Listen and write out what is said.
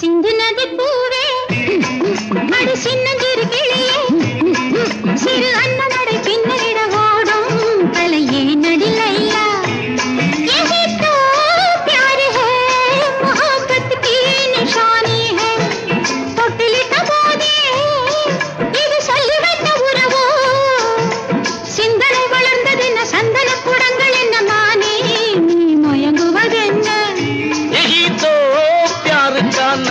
सिंधु नदी पूवे